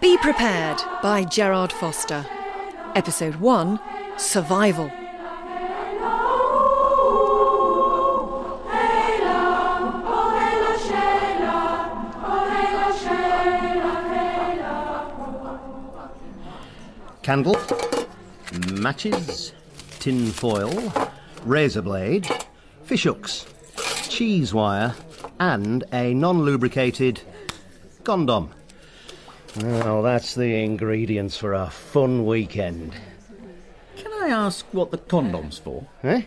Be Prepared by Gerard Foster. Episode 1 Survival. Candle, matches, tin foil, razor blade, fish hooks, cheese wire, and a non lubricated condom. Now, that's the ingredients for a fun weekend. Can I ask what the condom's for? Eh?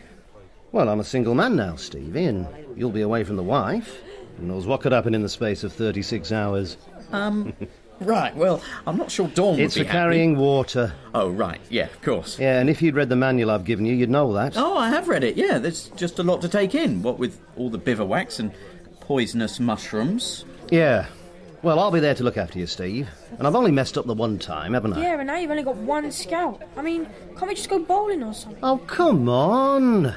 Well, I'm a single man now, Stevie, and you'll be away from the wife. Who knows what could happen in the space of 36 hours? Right, well, I'm not sure Dawn would It's be for happy. carrying water. Oh, right, yeah, of course. Yeah, and if you'd read the manual I've given you, you'd know that. Oh, I have read it, yeah. There's just a lot to take in, what with all the bivouacs and poisonous mushrooms. Yeah. Well, I'll be there to look after you, Steve. And I've only messed up the one time, haven't I? Yeah, and now you've only got one scout. I mean, can't we just go bowling or something? Oh, come on.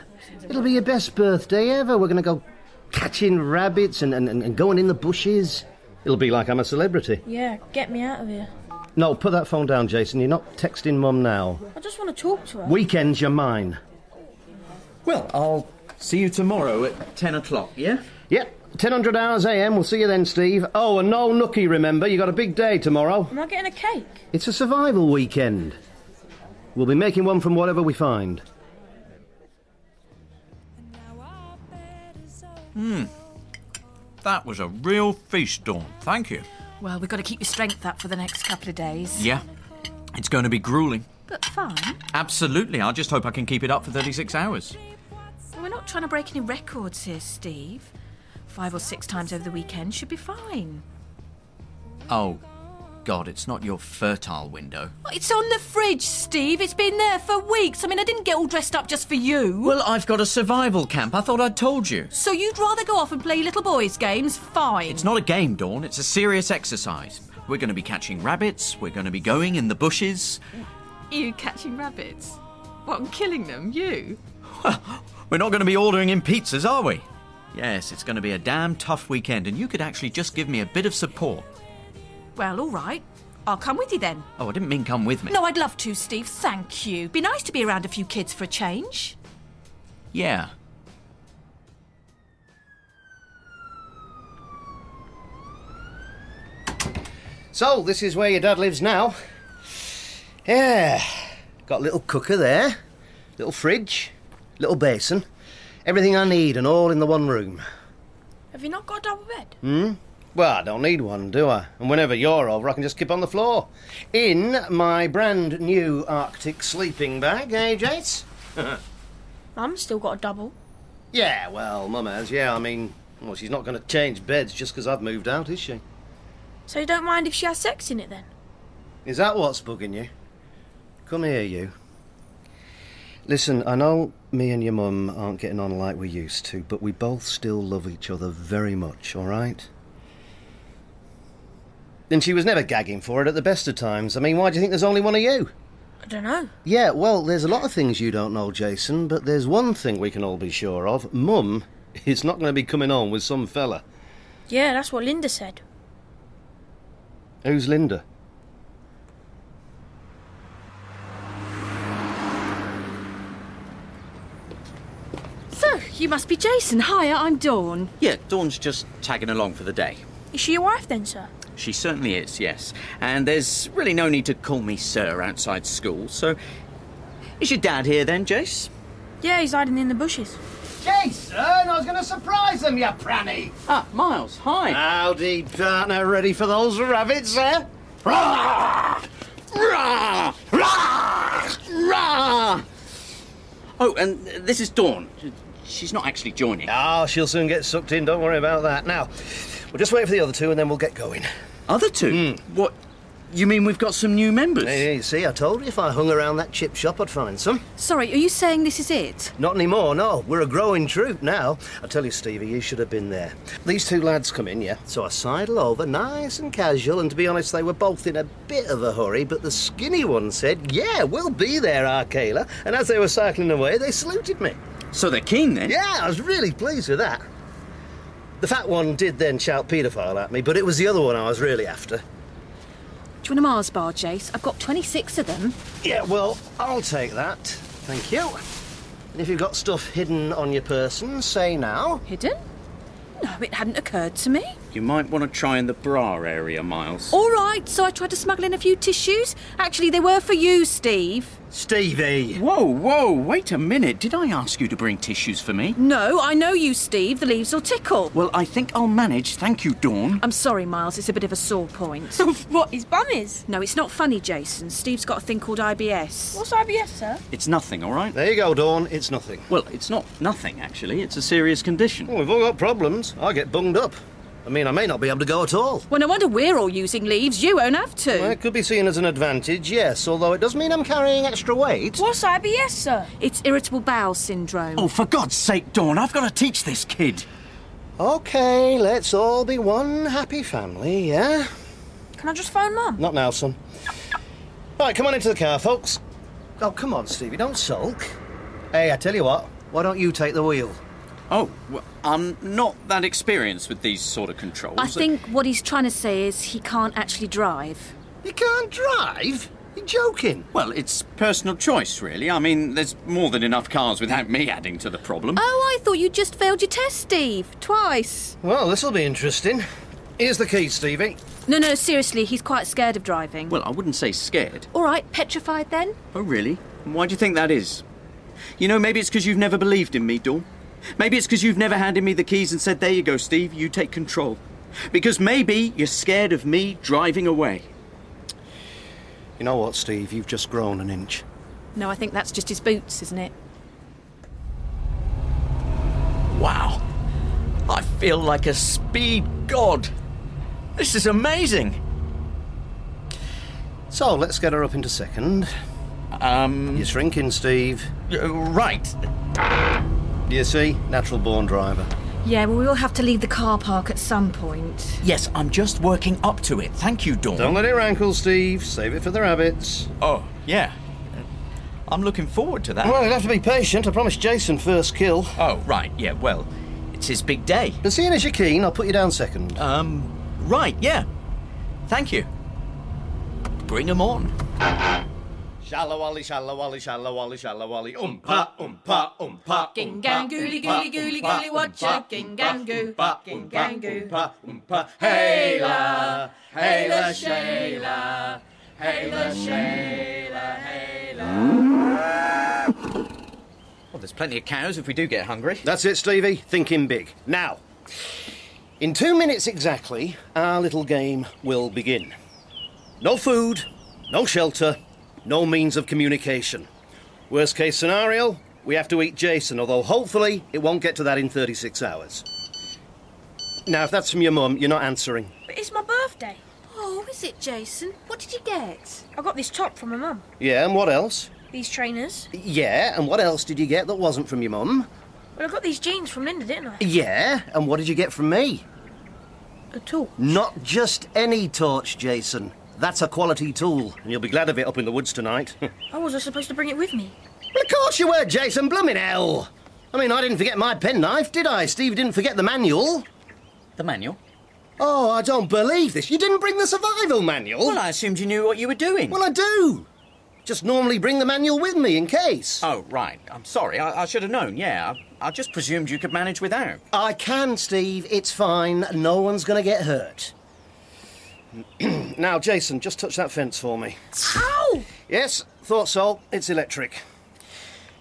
It'll be your best birthday ever. We're going to go catching rabbits and, and, and going in the bushes. It'll be like I'm a celebrity. Yeah, get me out of here. No, put that phone down, Jason. You're not texting Mum now. I just want to talk to her. Weekends, you're mine. Well, I'll see you tomorrow at 10 o'clock, yeah? Yep, 1000 hours AM. We'll see you then, Steve. Oh, and no nookie, remember. You got a big day tomorrow. Am I getting a cake? It's a survival weekend. We'll be making one from whatever we find. Hmm. That was a real feast, Dawn. Thank you. Well, we've got to keep your strength up for the next couple of days. Yeah. It's going to be grueling. But fun. Absolutely. I just hope I can keep it up for 36 hours. We're not trying to break any records here, Steve. Five or six times over the weekend should be fine. Oh, God, it's not your fertile window. It's on the fridge, Steve. It's been there for weeks. I mean, I didn't get all dressed up just for you. Well, I've got a survival camp. I thought I'd told you. so you'd rather go off and play little boys' games? Fine. It's not a game, Dawn. It's a serious exercise. We're going to be catching rabbits. We're going to be going in the bushes. You catching rabbits? What, and killing them? You? Well, We're not going to be ordering in pizzas, are we? Yes, it's going to be a damn tough weekend, and you could actually just give me a bit of support. Well, all right. I'll come with you then. Oh, I didn't mean come with me. No, I'd love to, Steve. Thank you. Be nice to be around a few kids for a change. Yeah. So, this is where your dad lives now. Yeah. Got a little cooker there, little fridge, little basin. Everything I need and all in the one room. Have you not got a double bed? Hmm? Well, I don't need one, do I? And whenever you're over, I can just keep on the floor. In my brand new Arctic sleeping bag, eh, Jace? Mum's still got a double. Yeah, well, Mum has, yeah. I mean, well, she's not going to change beds just 'cause I've moved out, is she? So you don't mind if she has sex in it then? Is that what's bugging you? Come here, you. Listen, I know me and your mum aren't getting on like we used to, but we both still love each other very much, all right? And she was never gagging for it at the best of times. I mean, why do you think there's only one of you? I don't know. Yeah, well, there's a lot of things you don't know, Jason, but there's one thing we can all be sure of. Mum is not going to be coming on with some fella. Yeah, that's what Linda said. Who's Linda? So, you must be Jason. Hiya, I'm Dawn. Yeah, Dawn's just tagging along for the day. Is she your wife then, sir? She certainly is, yes. And there's really no need to call me sir outside school, so. Is your dad here then, Jace? Yeah, he's hiding in the bushes. Jason, I was going to surprise them, you pranny. Ah, Miles, hi. Howdy, partner. Ready for those rabbits, eh? Rah! Rah! Rah! Rah! Oh, and this is Dawn. She's not actually joining. Oh, she'll soon get sucked in. Don't worry about that. Now, we'll just wait for the other two and then we'll get going. Other two? Hmm. What? You mean we've got some new members? Hey, you see, I told you if I hung around that chip shop, I'd find some. Sorry, are you saying this is it? Not anymore, no. We're a growing troop now. I tell you, Stevie, you should have been there. These two lads come in, yeah? So I sidle over, nice and casual, and to be honest, they were both in a bit of a hurry, but the skinny one said, Yeah, we'll be there, Akela. And as they were cycling away, they saluted me. So they're keen then? Yeah, I was really pleased with that. The fat one did then shout paedophile at me, but it was the other one I was really after. Do you want a Mars bar, Jace? I've got 26 of them. Yeah, well, I'll take that. Thank you. And if you've got stuff hidden on your person, say now. Hidden? No, it hadn't occurred to me. You might want to try in the bra area, Miles. All right, so I tried to smuggle in a few tissues. Actually, they were for you, Steve. Stevie! Whoa, whoa, wait a minute. Did I ask you to bring tissues for me? No, I know you, Steve. The leaves will tickle. Well, I think I'll manage. Thank you, Dawn. I'm sorry, Miles. It's a bit of a sore point. what, his bum is? no, it's not funny, Jason. Steve's got a thing called IBS. What's IBS, sir? It's nothing, all right? There you go, Dawn. It's nothing. Well, it's not nothing, actually. It's a serious condition. Well, we've all got problems. I get bunged up. I mean, I may not be able to go at all. Well, no wonder we're all using leaves. You won't have to. Well, it could be seen as an advantage, yes, although it does mean I'm carrying extra weight. What's IBS, sir? It's irritable bowel syndrome. Oh, for God's sake, Dawn, I've got to teach this kid. Okay, let's all be one happy family, yeah? Can I just phone Mum? Not now, son. Right, come on into the car, folks. Oh, come on, Stevie, don't sulk. Hey, I tell you what, why don't you take the wheel? Oh, well, I'm not that experienced with these sort of controls. I think what he's trying to say is he can't actually drive. He can't drive? You're joking. Well, it's personal choice, really. I mean, there's more than enough cars without me adding to the problem. Oh, I thought you just failed your test, Steve. Twice. Well, this'll be interesting. Here's the key, Stevie. No, no, seriously, he's quite scared of driving. Well, I wouldn't say scared. All right, petrified then? Oh, really? Why do you think that is? You know, maybe it's because you've never believed in me, Dawn. Maybe it's because you've never handed me the keys and said, There you go, Steve, you take control. Because maybe you're scared of me driving away. You know what, Steve? You've just grown an inch. No, I think that's just his boots, isn't it? Wow. I feel like a speed god. This is amazing. So, let's get her up into second. Um, You're shrinking, Steve. Uh, right. Do you see? Natural born driver. Yeah, well, we'll have to leave the car park at some point. Yes, I'm just working up to it. Thank you, Dawn. Don't let it rankle, Steve. Save it for the rabbits. Oh, yeah. I'm looking forward to that. Well, you'll have to be patient. I promised Jason first kill. Oh, right, yeah, well, it's his big day. But seeing as you're keen, I'll put you down second. Um, right, yeah. Thank you. Bring 'em on. Shallow Wally, shallow Wally, shallow Wally, shallow Wally, umpa, umpa, umpa. Gingang gooly gooly gooly gooly watcha gingang goo gingang goo. Umpa, umpa, hey la, hey la, Shayla, hey la, Shayla, hey la. well, there's plenty of cows if we do get hungry. That's it, Stevie. Thinking big. Now, in two minutes exactly, our little game will begin. No food, no shelter, no means of communication. Worst case scenario, we have to eat Jason, although hopefully it won't get to that in 36 hours. Now, if that's from your mum, you're not answering. But it's my birthday. Oh, is it, Jason? What did you get? I got this top from my mum. Yeah, and what else? These trainers. Yeah, and what else did you get that wasn't from your mum? Well, I got these jeans from Linda, didn't I? Yeah, and what did you get from me? A tool. Not just any torch, Jason. That's a quality tool, and you'll be glad of it up in the woods tonight. well, I was I supposed to bring it with me? Well, of course you were, Jason. Bloomin' hell. I mean, I didn't forget my penknife, did I? Steve didn't forget the manual. The manual? Oh, I don't believe this. You didn't bring the survival manual? Well, I assumed you knew what you were doing. Well, I do. Just normally bring the manual with me in case. Oh, right. I'm sorry. I, I should have known, yeah. I, I just presumed you could manage without. I can, Steve. It's fine. No one's going to get hurt. now, Jason, just touch that fence for me. Ow! Yes, thought so. It's electric.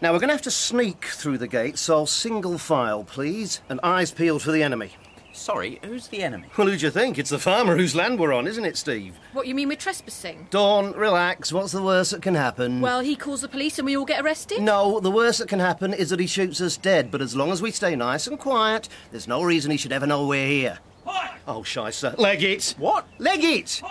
Now, we're going to have to sneak through the gate, so single file, please, and eyes peeled for the enemy. Sorry, who's the enemy? Well, who'd you think? It's the farmer whose land we're on, isn't it, Steve? What, you mean we're trespassing? Dawn, relax. What's the worst that can happen? Well, he calls the police and we all get arrested? No, the worst that can happen is that he shoots us dead, but as long as we stay nice and quiet, there's no reason he should ever know we're here. Oh, shy, sir. Leg it! What? Leg it!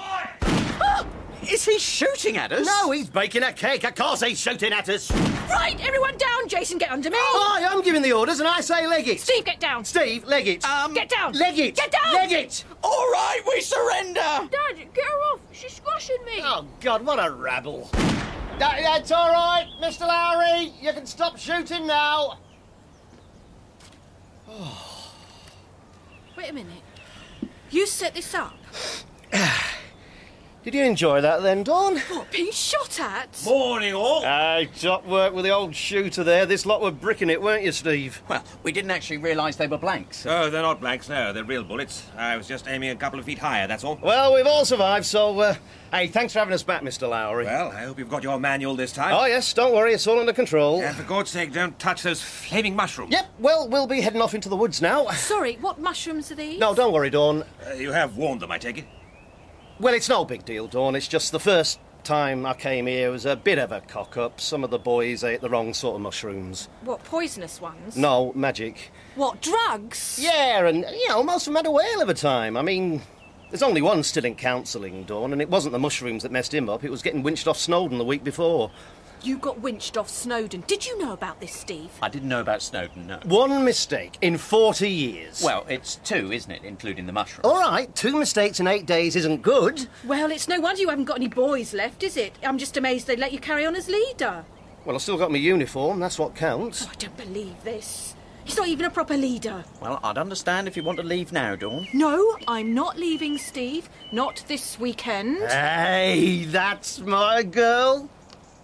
Is he shooting at us? No, he's baking a cake. Of course he's shooting at us. Right, everyone down. Jason, get under me. I am giving the orders and I say leg it. Steve, get down. Steve, leg it. Um, Get down. leg it. Get down. Leg it. All right, we surrender. Dad, get her off. She's squashing me. Oh, God, what a rabble. That, that's all right, Mr. Lowry. You can stop shooting now. Wait a minute. You set this up. Did you enjoy that then, Dawn? What, being shot at? Morning, all. Aye, top work with the old shooter there. This lot were bricking it, weren't you, Steve? Well, we didn't actually realise they were blanks. Oh, they're not blanks, no. They're real bullets. I was just aiming a couple of feet higher, that's all. Well, we've all survived, so, uh, hey, thanks for having us back, Mr. Lowry. Well, I hope you've got your manual this time. Oh, yes, don't worry, it's all under control. And for God's sake, don't touch those flaming mushrooms. Yep, well, we'll be heading off into the woods now. Sorry, what mushrooms are these? No, don't worry, Dawn. Uh, you have warned them, I take it. Well, it's no big deal, Dawn. It's just the first time I came here was a bit of a cock up. Some of the boys ate the wrong sort of mushrooms. What, poisonous ones? No, magic. What, drugs? Yeah, and, you know, most of them had a whale of a time. I mean, there's only one still in counselling, Dawn, and it wasn't the mushrooms that messed him up. It was getting winched off Snowdon the week before. You got winched off Snowdon. Did you know about this, Steve? I didn't know about Snowdon, no. One mistake in 40 years. Well, it's two, isn't it, including the mushrooms? all right, two mistakes in eight days isn't good. Well, it's no wonder you haven't got any boys left, is it? I'm just amazed they let you carry on as leader. Well, I've still got my uniform, that's what counts. Oh, I don't believe this. He's not even a proper leader. Well, I'd understand if you want to leave now, Dawn. No, I'm not leaving, Steve. Not this weekend. Hey, that's my girl.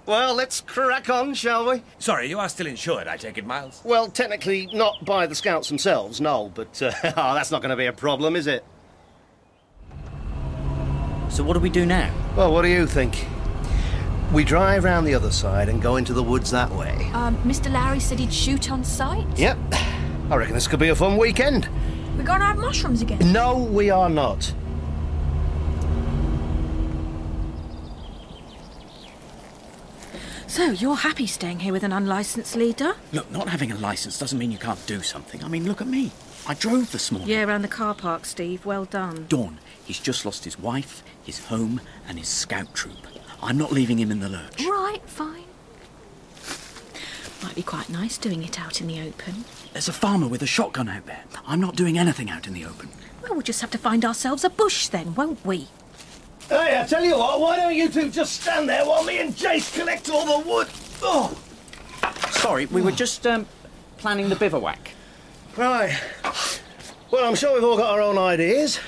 Well, let's crack on, shall we? Sorry, you are still insured, I take it, Miles. Well, technically not by the scouts themselves, no, but uh, oh, that's not going to be a problem, is it? So what do we do now? Well, what do you think? We drive round the other side and go into the woods that way. Um, Mr. Larry said he'd shoot on sight. Yep. I reckon this could be a fun weekend. We're gonna have mushrooms again. No, we are not. So, you're happy staying here with an unlicensed leader? Look, not having a license doesn't mean you can't do something. I mean, look at me. I drove this morning. Yeah, around the car park, Steve. Well done. Dawn, he's just lost his wife, his home, and his scout troop. I'm not leaving him in the lurch. Right, fine. Might be quite nice doing it out in the open. There's a farmer with a shotgun out there. I'm not doing anything out in the open. Well, we'll just have to find ourselves a bush then, won't we? Hey, I tell you what, why don't you two just stand there while me and Jace collect all the wood? Oh, Sorry, we were just um, planning the bivouac. right. Well, I'm sure we've all got our own ideas.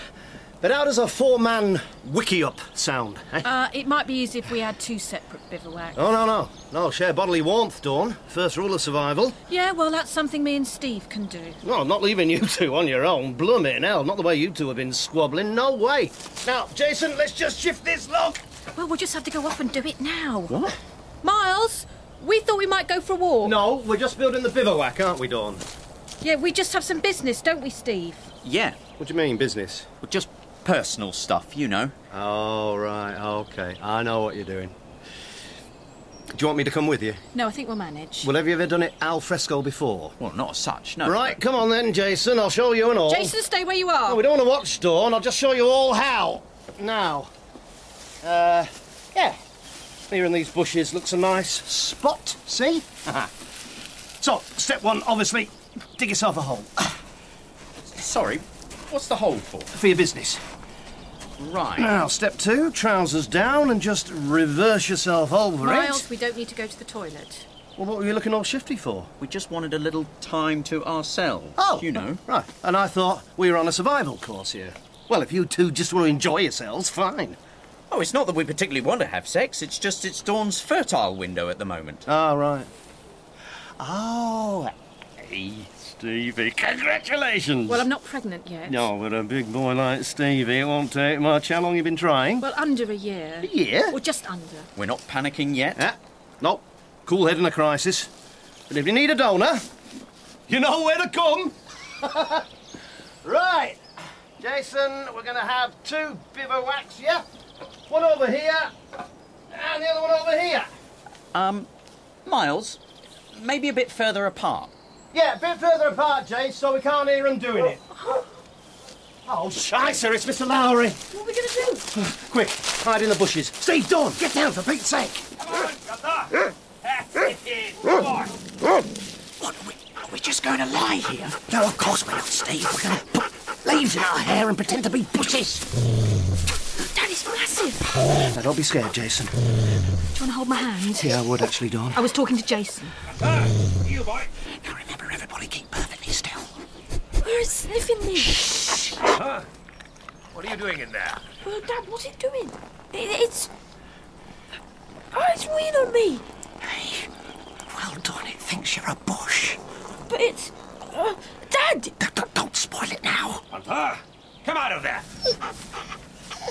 But how does a four-man wickiup sound? eh? Uh, it might be easy if we had two separate bivouacs. Oh, no, no. No, share bodily warmth, Dawn. First rule of survival. Yeah, well, that's something me and Steve can do. No, I'm not leaving you two on your own. Blooming hell, not the way you two have been squabbling. No way. Now, Jason, let's just shift this log. Well, we'll just have to go off and do it now. What? Miles, we thought we might go for a walk. No, we're just building the bivouac, aren't we, Dawn? Yeah, we just have some business, don't we, Steve? Yeah, What do you mean, business? well, just personal stuff, you know. Oh, right, okay. I know what you're doing. Do you want me to come with you? No, I think we'll manage. Well, have you ever done it al fresco before? Well, not as such, no. Right, come on then, Jason. I'll show you and all. Jason, stay where you are. Oh, we don't want to watch Dawn. I'll just show you all how. Now, uh, yeah. Here in these bushes looks a nice spot. See? so, step one, obviously, dig yourself a hole Sorry, what's the hole for? for your business. Right. Now, step two, trousers down and just reverse yourself over Miles, it. we don't need to go to the toilet. Well, what were you looking all shifty for? We just wanted a little time to ourselves. Oh, You know. Right, and I thought we were on a survival course here. Well, if you two just want to enjoy yourselves, fine. Oh, it's not that we particularly want to have sex, it's just it's Dawn's fertile window at the moment. Ah, right. Oh, hey, Stevie, congratulations. Well, I'm not pregnant yet. No, but a big boy like Stevie, it won't take much. How long you been trying? Well, under a year. Yeah. Or just under. We're not panicking yet. Ah, no, cool head in a crisis. But if you need a donor, you know where to come. right, Jason, we're going to have two bivouacs, yeah? One over here, and the other one over here. Um, Miles, maybe a bit further apart. Yeah, a bit further apart, Jace, so we can't hear them doing it. Oh, sir, it's Mr. Lowry. What are we going to do? Quick, hide in the bushes. Steve, Dawn, get down for Pete's sake. Come on, Gunther. That's it. Come on. What, are we, are we just going to lie here? No, of course we're not, Steve. We're going to put leaves in our hair and pretend to be bushes. Daddy's massive. Now, don't be scared, Jason. Do you want to hold my hand? Yeah, I would actually, Dawn. I was talking to Jason. Gunther, you boy. Now remember, everybody keep perfectly still. Where is sniffing me? Huh? What are you doing in there? Well, Dad, what's it doing? It, it's. Oh, it's weird on me. Hey, well done. It thinks you're a bush. But it's. Uh, Dad! D- d- don't spoil it now. Gunther, come out of there.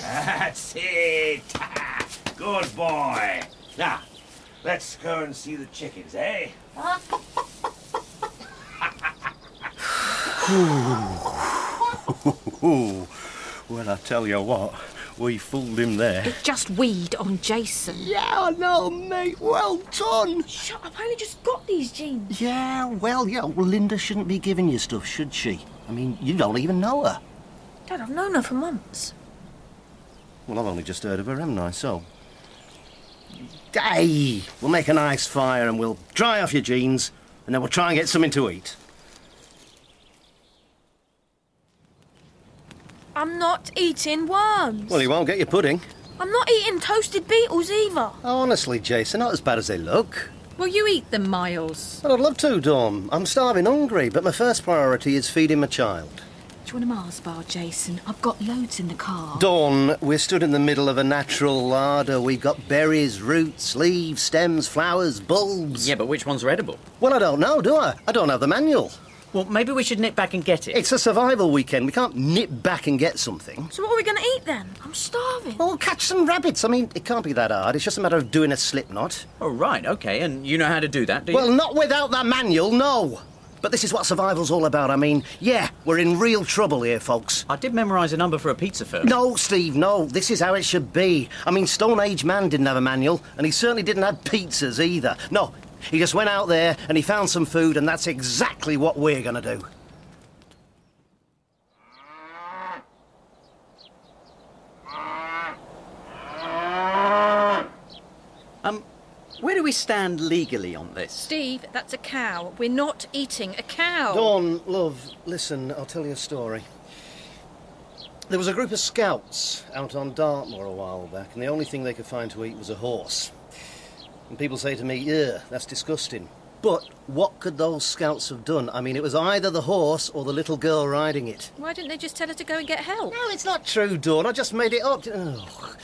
That's it. Good boy. Now, let's go and see the chickens, eh? Ooh, well, I tell you what, we fooled him there. It just weed on Jason. Yeah, I know, mate. Well done. Shut up, I only just got these jeans. Yeah, well, yeah. Well, Linda shouldn't be giving you stuff, should she? I mean, you don't even know her. Dad, I've known her for months. Well, I've only just heard of her, haven't I? So. Hey, we'll make a nice fire and we'll dry off your jeans, and then we'll try and get something to eat. I'm not eating worms. Well, you won't get your pudding. I'm not eating toasted beetles either. Oh, honestly, Jason, not as bad as they look. Will you eat them, Miles? Well, I'd love to, Dawn. I'm starving hungry, but my first priority is feeding my child. Do you want a Mars bar, Jason? I've got loads in the car. Dawn, we're stood in the middle of a natural larder. We've got berries, roots, leaves, stems, flowers, bulbs. Yeah, but which ones are edible? Well, I don't know, do I? I don't have the manual. Well, maybe we should nip back and get it. It's a survival weekend. We can't nip back and get something. So what are we going to eat then? I'm starving. Well, catch some rabbits. I mean, it can't be that hard. It's just a matter of doing a slip knot. Oh, right, okay. And you know how to do that, do you? Well, not without that manual, no. But this is what survival's all about. I mean, yeah, we're in real trouble here, folks. I did memorise a number for a pizza first. No, Steve, no. This is how it should be. I mean, Stone Age man didn't have a manual, and he certainly didn't have pizzas either. No, he just went out there and he found some food, and that's exactly what we're going to do. Um, where do we stand legally on this? Steve, that's a cow. We're not eating a cow. Dawn, love, listen, I'll tell you a story. There was a group of scouts out on Dartmoor a while back, and the only thing they could find to eat was a horse. And people say to me, yeah, that's disgusting. But what could those scouts have done? I mean, it was either the horse or the little girl riding it. Why didn't they just tell her to go and get help? No, it's not true, Dawn. I just made it up. Ugh.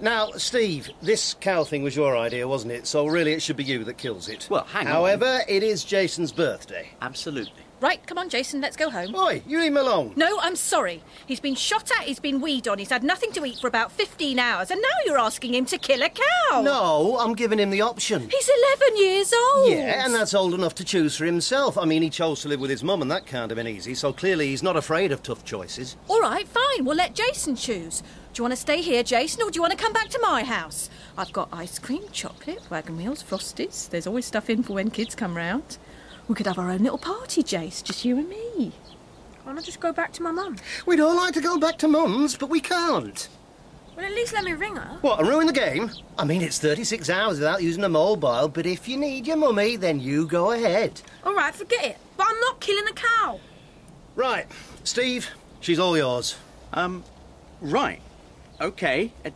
Now, Steve, this cow thing was your idea, wasn't it? So really, it should be you that kills it. Well, hang on. However, it is Jason's birthday. Absolutely. Right, come on, Jason, let's go home. Oi, you leave him alone. No, I'm sorry. He's been shot at, he's been weed on, he's had nothing to eat for about 15 hours, and now you're asking him to kill a cow. No, I'm giving him the option. He's 11 years old. Yeah, and that's old enough to choose for himself. I mean, he chose to live with his mum, and that can't have been easy, so clearly he's not afraid of tough choices. All right, fine, we'll let Jason choose. Do you want to stay here, Jason, or do you want to come back to my house? I've got ice cream, chocolate, wagon wheels, frosties. There's always stuff in for when kids come round. We could have our own little party, Jace, just you and me. Why not just go back to my mum? We'd all like to go back to mum's, but we can't. Well, at least let me ring her. What, and ruin the game? I mean, it's 36 hours without using a mobile, but if you need your mummy, then you go ahead. All right, forget it. But I'm not killing a cow. Right, Steve, she's all yours. Um, right. Okay. Uh,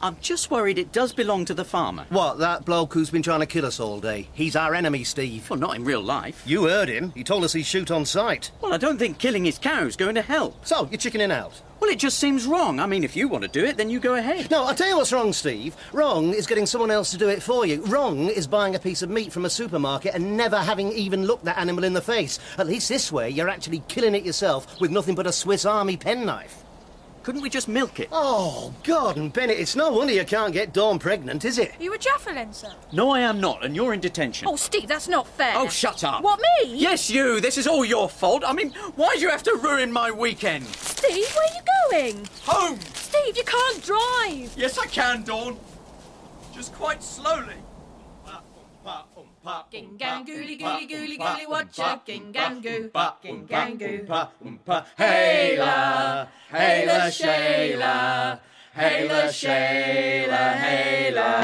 I'm just worried it does belong to the farmer. What, that bloke who's been trying to kill us all day? He's our enemy, Steve. Well, not in real life. You heard him. He told us he'd shoot on sight. Well, I don't think killing his cow is going to help. So, you're chickening out? Well, it just seems wrong. I mean, if you want to do it, then you go ahead. No, I'll tell you what's wrong, Steve. Wrong is getting someone else to do it for you. Wrong is buying a piece of meat from a supermarket and never having even looked that animal in the face. At least this way, you're actually killing it yourself with nothing but a Swiss Army penknife. Couldn't we just milk it? Oh, Gordon Bennett, it's no wonder you can't get Dawn pregnant, is it? Are you a Jaffa sir? No, I am not, and you're in detention. Oh, Steve, that's not fair. Oh, shut up. What, me? Yes, you. This is all your fault. I mean, why do you have to ruin my weekend? Steve, where are you going? Home. Steve, you can't drive. Yes, I can, Dawn. Just quite slowly. Ba-um, ba-um, Ging gang gooly gooly gooly gooly watcha. Ging gang goo. Ging gang goo. Hayla, Hayla, Shayla, Hayla, Shayla, Hayla.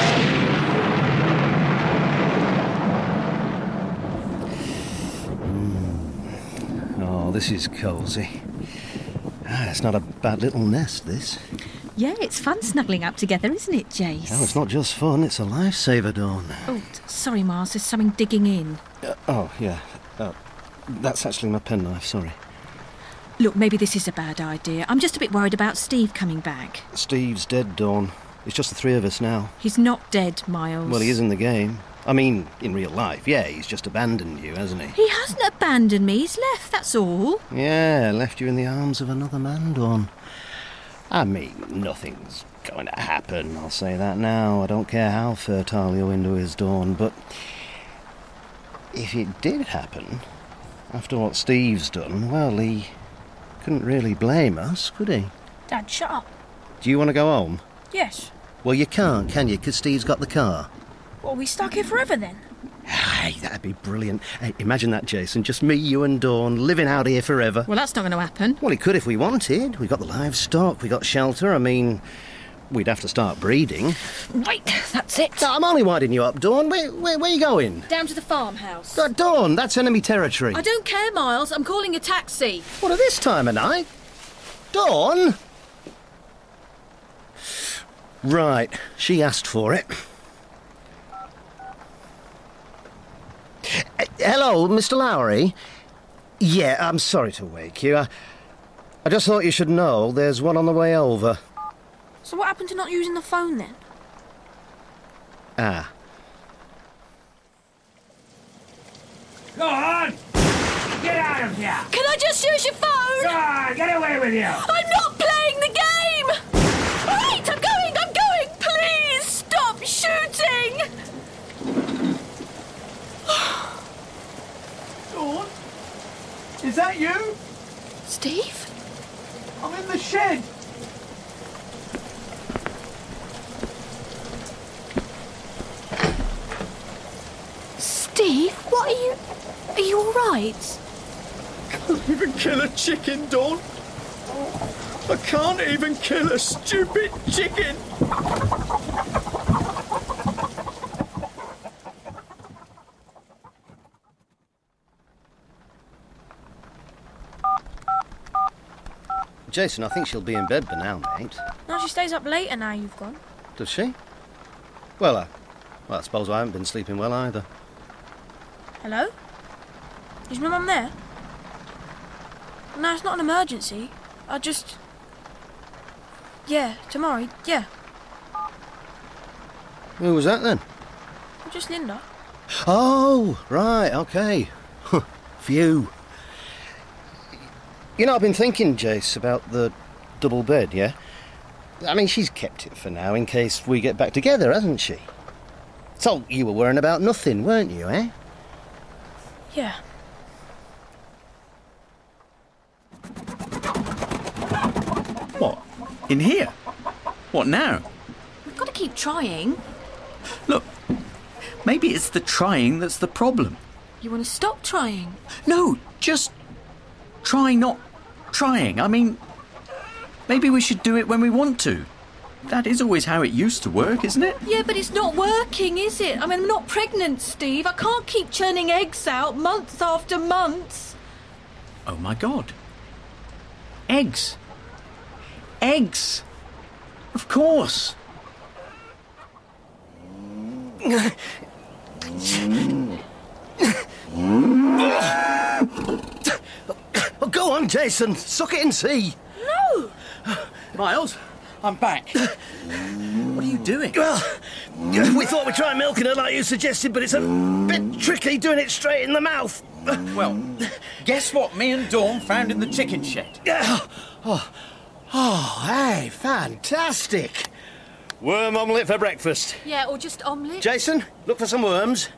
Oh, this is cosy. Ah, it's not a bad little nest, this. Yeah, it's fun snuggling up together, isn't it, Jace? Oh, it's not just fun, it's a lifesaver, Dawn. Oh, sorry, Miles. There's something digging in. Uh, oh, yeah. Oh, that's actually my penknife, sorry. Look, maybe this is a bad idea. I'm just a bit worried about Steve coming back. Steve's dead, Dawn. It's just the three of us now. He's not dead, Miles. Well, he is in the game. I mean, in real life, yeah, he's just abandoned you, hasn't he? He hasn't abandoned me. He's left, that's all. Yeah, left you in the arms of another man, Dawn. I mean, nothing's going to happen, I'll say that now. I don't care how fertile your window is, Dawn, but if it did happen, after what Steve's done, well, he couldn't really blame us, could he? Dad, shut up. Do you want to go home? Yes. Well, you can't, can you? Because Steve's got the car. Well, we stuck here forever then? Hey, that'd be brilliant. Hey, imagine that, Jason. Just me, you, and Dawn living out here forever. Well, that's not going to happen. Well, it could if we wanted. We've got the livestock, We've got shelter. I mean, we'd have to start breeding. Right, that's it. No, I'm only winding you up, Dawn. Where, where, where you going? Down to the farmhouse. Uh, Dawn, that's enemy territory. I don't care, Miles. I'm calling a taxi. What at this time of night? Dawn? Right, she asked for it. Uh, hello, Mr. Lowry. Yeah, I'm sorry to wake you. I, I just thought you should know there's one on the way over. So what happened to not using the phone then? Ah. Go on! Get out of here! Can I just use your phone? Go on, get away with you! I'm not playing the game! All right, I'm going, I'm going! Please stop shooting! Dawn? Is that you? Steve? I'm in the shed. Steve, what are you. Are you alright? Can't even kill a chicken, Dawn. I can't even kill a stupid chicken. Jason, I think she'll be in bed by now, mate. No, she stays up later now you've gone. Does she? Well, uh, well, I suppose I haven't been sleeping well either. Hello? Is my mum there? No, it's not an emergency. I just. Yeah, tomorrow, yeah. Who was that then? Just Linda. Oh, right, okay. Phew. You know, I've been thinking, Jace, about the double bed, yeah? I mean, she's kept it for now in case we get back together, hasn't she? So you were worrying about nothing, weren't you, eh? Yeah. What? In here? What now? We've got to keep trying. Look, maybe it's the trying that's the problem. You want to stop trying? No, just try not trying. I mean, maybe we should do it when we want to. That is always how it used to work, isn't it? Yeah, but it's not working, is it? I mean, I'm not pregnant, Steve. I can't keep churning eggs out months after months. Oh my god. Eggs. Eggs. Of course. Go on, Jason. Suck it and see. No! Miles, I'm back. what are you doing? Well, we thought we'd try milking her like you suggested, but it's a bit tricky doing it straight in the mouth. Well, guess what me and Dawn found in the chicken shed? Oh, oh, oh, hey, fantastic. Worm omelette for breakfast. Yeah, or just omelette. Jason, look for some worms.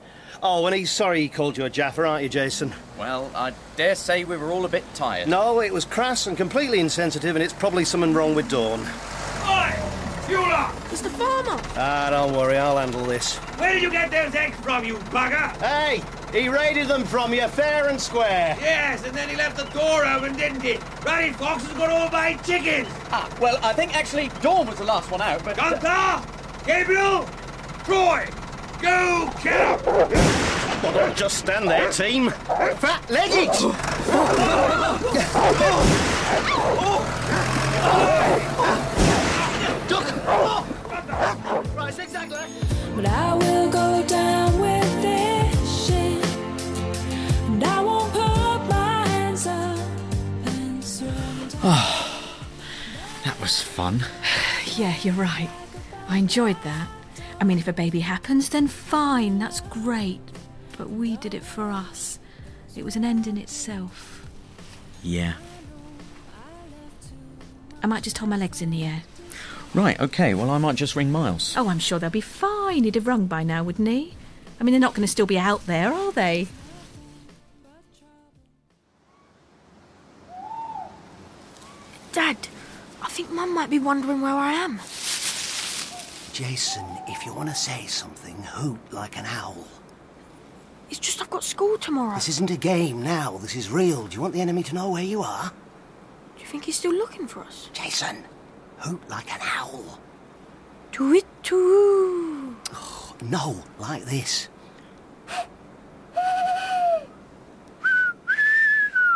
Oh, and he's sorry he called you a Jaffa, aren't you, Jason? Well, I dare say we were all a bit tired. No, it was crass and completely insensitive, and it's probably something wrong with Dawn. Oi! You lot! It's the farmer. Ah, don't worry, I'll handle this. Where did you get those eggs from, you bugger? Hey, he raided them from you fair and square. Yes, and then he left the door open, didn't he? Granny Fox has got all my chickens. Ah, well, I think actually Dawn was the last one out, but. Gunther! Gabriel! Troy! Go kill him! Well, don't just stand there, team. Fat leg it! Duck! Right, exactly. But I will go down with this ship, and I won't put my hands up and surrender. Ah, that was fun. Yeah, you're right. I enjoyed that. I mean, if a baby happens, then fine, that's great. But we did it for us. It was an end in itself. Yeah. I might just hold my legs in the air. Right, okay, well, I might just ring Miles. Oh, I'm sure they'll be fine. He'd have rung by now, wouldn't he? I mean, they're not going to still be out there, are they? Dad, I think Mum might be wondering where I am. Jason, if you want to say something, hoot like an owl. It's just I've got school tomorrow. This isn't a game now. This is real. Do you want the enemy to know where you are? Do you think he's still looking for us? Jason, hoot like an owl. Do it too. No, like this.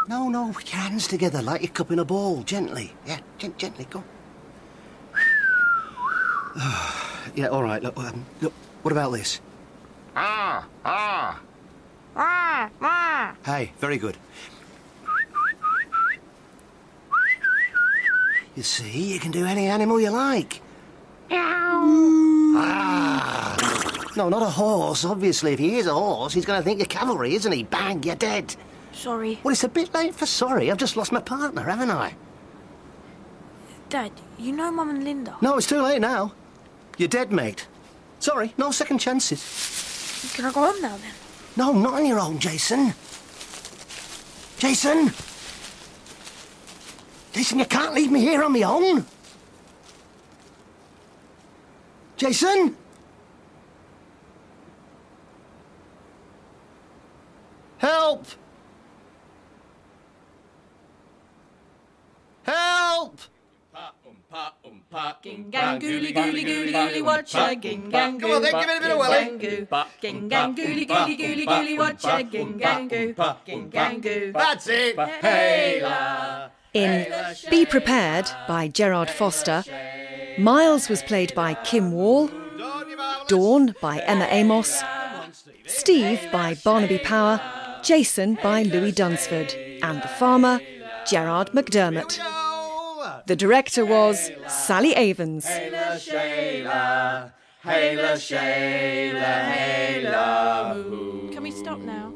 No, no, put your hands together like you're cupping a ball. Gently. Yeah, gent- gently, go. Yeah, all right. Look, um, look. What about this? Ah, ah. Ah, ah. Hey, very good. You see, you can do any animal you like. Ah. No, not a horse. Obviously, if he is a horse, he's going to think you're cavalry, isn't he? Bang, you're dead. Sorry. Well, it's a bit late for sorry. I've just lost my partner, haven't I? Dad, you know Mum and Linda. No, it's too late now. You're dead, mate. Sorry, no second chances. Can I go home now then? No, not on your own, Jason. Jason! Jason, you can't leave me here on my own. Jason? Help! Help! Ging gang gooly gooly gooly gooly watcha ging gang goo. Come on then, give it a bit of welly. Ging gang gooly gooly gooly gooly watcha ging gang goo. Ging gang goo. That's it. Hey la. In Be Prepared by Gerard Foster, Miles was played by Kim Wall, Dawn by Emma Amos, Steve by Barnaby Power, Jason by Louis Dunsford, and the farmer, Gerard McDermott. The director was Sally Avens. Can we stop now?